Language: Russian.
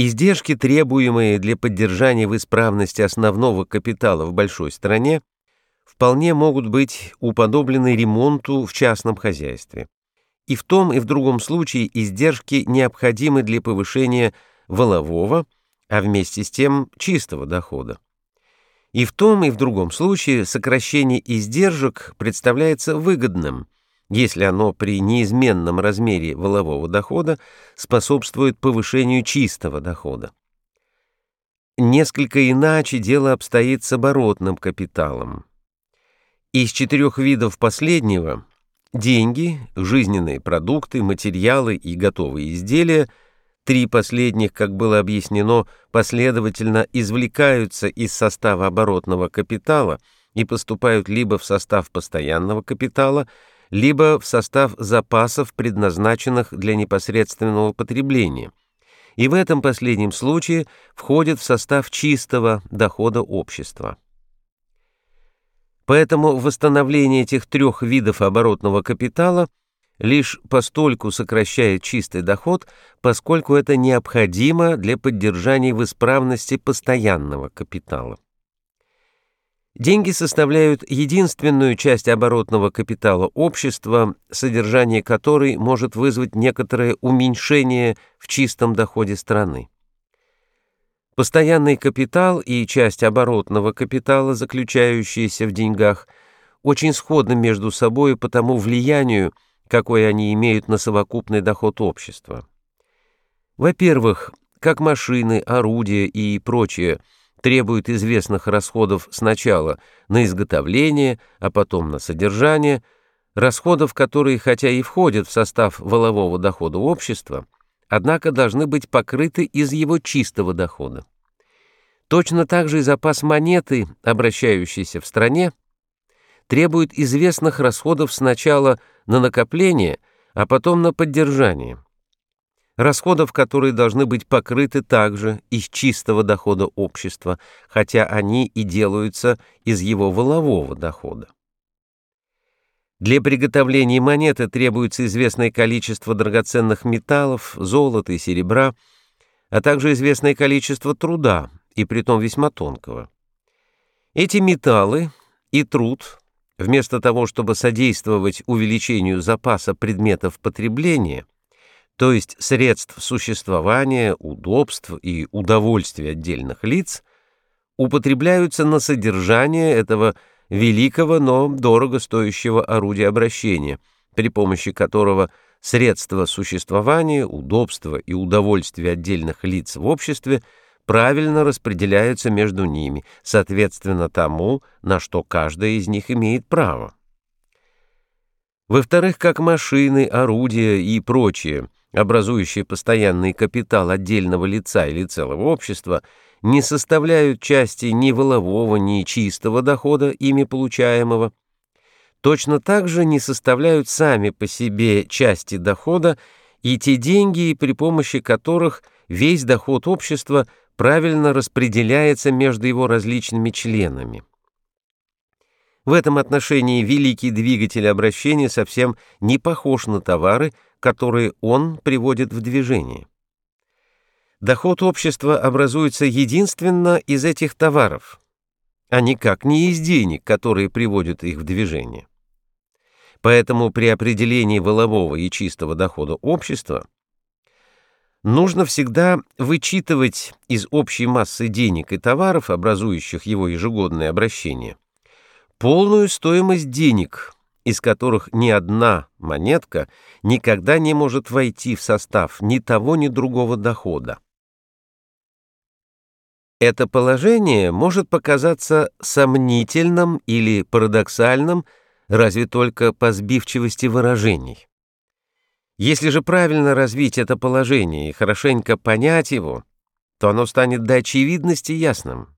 Издержки, требуемые для поддержания в исправности основного капитала в большой стране, вполне могут быть уподоблены ремонту в частном хозяйстве. И в том и в другом случае издержки необходимы для повышения волового, а вместе с тем чистого дохода. И в том и в другом случае сокращение издержек представляется выгодным, если оно при неизменном размере волового дохода способствует повышению чистого дохода. Несколько иначе дело обстоит с оборотным капиталом. Из четырех видов последнего – деньги, жизненные продукты, материалы и готовые изделия – Три последних, как было объяснено, последовательно извлекаются из состава оборотного капитала и поступают либо в состав постоянного капитала, либо в состав запасов, предназначенных для непосредственного потребления. И в этом последнем случае входит в состав чистого дохода общества. Поэтому восстановление этих трех видов оборотного капитала – лишь постольку сокращает чистый доход, поскольку это необходимо для поддержания в исправности постоянного капитала. Деньги составляют единственную часть оборотного капитала общества, содержание которой может вызвать некоторое уменьшение в чистом доходе страны. Постоянный капитал и часть оборотного капитала, заключающиеся в деньгах, очень сходны между собой по тому влиянию, какой они имеют на совокупный доход общества. Во-первых, как машины, орудия и прочее требуют известных расходов сначала на изготовление, а потом на содержание, расходов, которые хотя и входят в состав волового дохода общества, однако должны быть покрыты из его чистого дохода. Точно так же и запас монеты, обращающийся в стране, требует известных расходов сначала на накопление, а потом на поддержание. Расходов, которые должны быть покрыты также из чистого дохода общества, хотя они и делаются из его волового дохода. Для приготовления монеты требуется известное количество драгоценных металлов, золота и серебра, а также известное количество труда, и притом весьма тонкого. Эти металлы и труд вместо того, чтобы содействовать увеличению запаса предметов потребления, то есть средств существования, удобств и удовольствия отдельных лиц, употребляются на содержание этого великого, но дорого стоящего орудия обращения, при помощи которого средства существования, удобства и удовольствия отдельных лиц в обществе – правильно распределяются между ними, соответственно тому, на что каждая из них имеет право. Во-вторых, как машины, орудия и прочее, образующие постоянный капитал отдельного лица или целого общества, не составляют части ни волового, ни чистого дохода, ими получаемого, точно так же не составляют сами по себе части дохода и те деньги, при помощи которых весь доход общества правильно распределяется между его различными членами. В этом отношении великий двигатель обращения совсем не похож на товары, которые он приводит в движение. Доход общества образуется единственно из этих товаров, а никак не из денег, которые приводят их в движение. Поэтому при определении волового и чистого дохода общества нужно всегда вычитывать из общей массы денег и товаров, образующих его ежегодное обращение, полную стоимость денег, из которых ни одна монетка никогда не может войти в состав ни того, ни другого дохода. Это положение может показаться сомнительным или парадоксальным, разве только по сбивчивости выражений. Если же правильно развить это положение и хорошенько понять его, то оно станет до очевидности ясным.